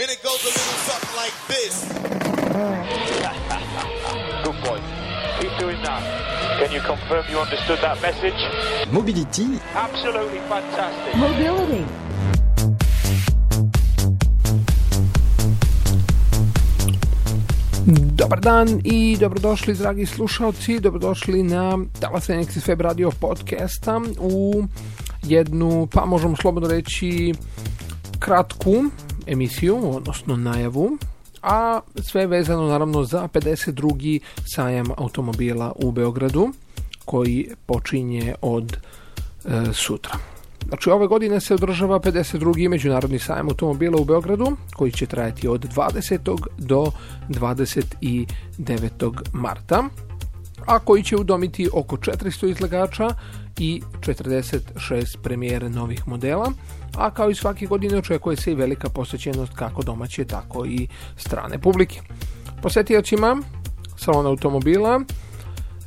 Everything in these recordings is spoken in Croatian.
And it goes a little something like this. Good boy. Keep doing that. Can you confirm you understood that message? Mobility, Absolutely fantastic. Mobility. Dobar dan i dobrodošli dragi slušalci, dobrodošli na Dallas NXS Web Radio podcasta u jednu, pa možemo slobodno reći, kratku emisiju, odnosno najavu, a sve vezano naravno za 52. sajam automobila u Beogradu koji počinje od e, sutra. Znači, ove godine se održava 52. međunarodni sajam automobila u Beogradu, koji će trajati od 20. do 29. marta, a koji će udomiti oko 400 izlagača i 46 premijere novih modela, a kao i svake godine očekuje se i velika posjećenost kako domaće, tako i strane publike. Posjetiocima salona automobila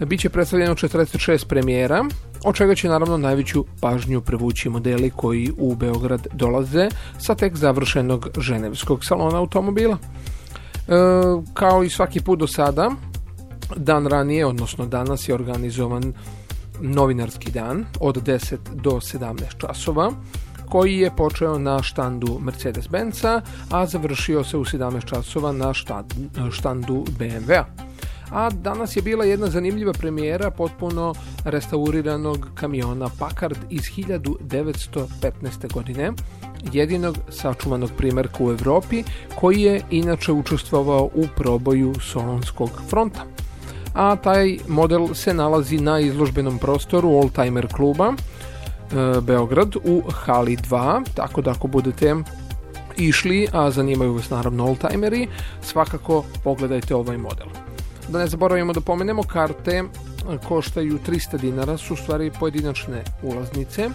bit će predstavljeno 46 premijera, od čega će naravno najveću pažnju privući modeli koji u Beograd dolaze sa tek završenog ženevskog salona automobila. E, kao i svaki put do sada, dan ranije, odnosno danas je organizovan novinarski dan od 10 do 17 časova koji je počeo na štandu Mercedes-Benza, a završio se u 17 časova na štandu BMW-a a danas je bila jedna zanimljiva premijera potpuno restauriranog kamiona Packard iz 1915. godine, jedinog sačuvanog primjerka u Europi koji je inače učestvovao u proboju Solonskog fronta. A taj model se nalazi na izložbenom prostoru Oldtimer kluba e, Beograd u Hali 2, tako da ako budete išli, a zanimaju vas naravno oldtimeri, svakako pogledajte ovaj model. Da ne zaboravimo da pomenemo, karte koštaju 300 dinara, su stvari pojedinačne ulaznice e,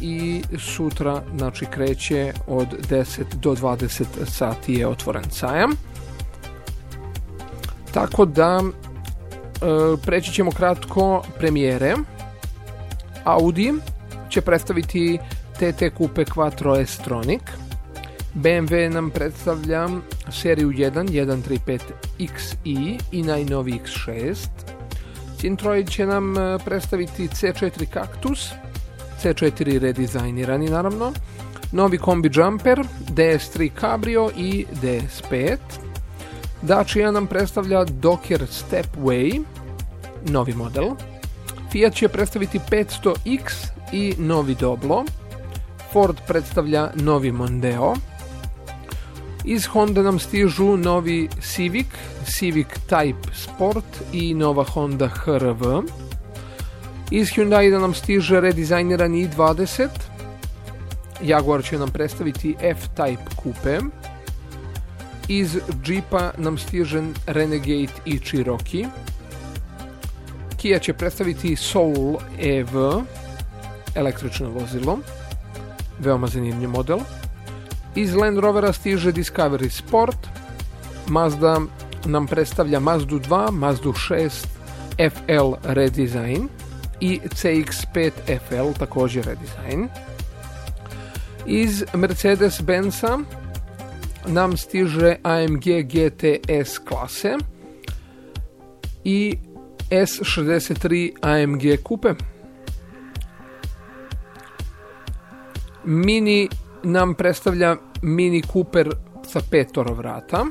i sutra znači, kreće od 10 do 20 sati je otvoren sajam. Tako da e, preći ćemo kratko premijere. Audi će predstaviti TT Coupe Quattro S-Tronic. BMW nam predstavlja seriju 1, 135 XI i najnoviji X6. Citroen će nam e, predstaviti C4 Cactus, C4 redizajnirani naravno, novi kombi Jumper, DS3 Cabrio i DS5. Dacia nam predstavlja Docker Stepway, novi model. Fiat će predstaviti 500X i novi Doblo. Ford predstavlja novi Mondeo. Iz Honda nam stižu novi Civic, Civic Type Sport i nova Honda HRV. Iz Hyundai da nam stiže redizajnirani i20. Jaguar će nam predstaviti F-Type Coupe. Iz Jeepa nam stiže Renegade i Cherokee. Kia će predstaviti Soul EV, električno vozilo. Veoma zanimljiv model. Iz Land Rovera stiže Discovery Sport. Mazda nam predstavlja Mazdu 2, Mazdu 6 FL redesign i CX-5 FL također redesign. Iz Mercedes-Benza nam stiže AMG GTS klase i S63 AMG kupe. Mini nam predstavlja Mini Cooper sa petoro vrata.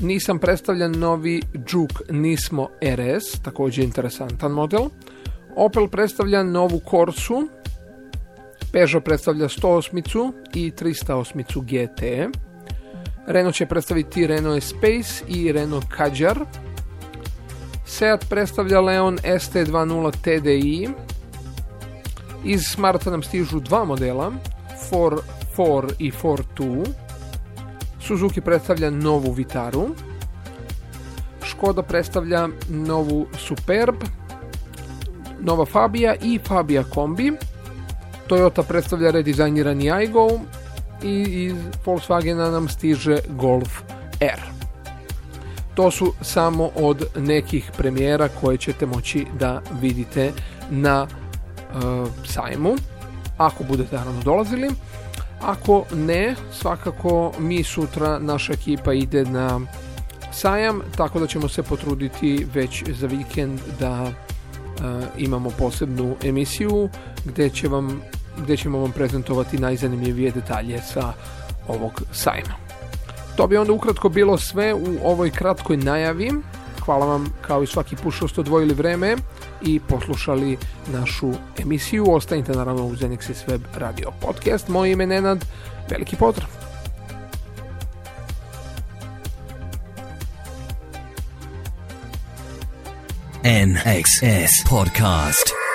Nisam predstavlja novi Juke Nismo RS, također interesantan model. Opel predstavlja novu Corsu. Peugeot predstavlja 108 i 308 GT. Renault će predstaviti Renault Space i Renault Kadjar. Seat predstavlja Leon ST20 TDI. Iz Smarta nam stižu dva modela, 4 i 4 Suzuki predstavlja novu Vitaru. Škoda predstavlja novu Superb, nova Fabia i Fabia Kombi. Toyota predstavlja redizajnirani Aygo i iz Volkswagena nam stiže Golf R. To su samo od nekih premijera koje ćete moći da vidite na uh, sajmu, ako budete naravno dolazili. Ako ne, svakako mi sutra, naša ekipa ide na sajam, tako da ćemo se potruditi već za vikend da imamo posebnu emisiju gdje, će vam, gdje ćemo vam prezentovati najzanimljivije detalje sa ovog sajma. To bi onda ukratko bilo sve u ovoj kratkoj najavi. Hvala vam kao i svaki put što ste odvojili vreme i poslušali našu emisiju. Ostanite naravno uz NXS Web Radio Podcast. Moje ime je Nenad. Veliki pozdrav! NXS Podcast.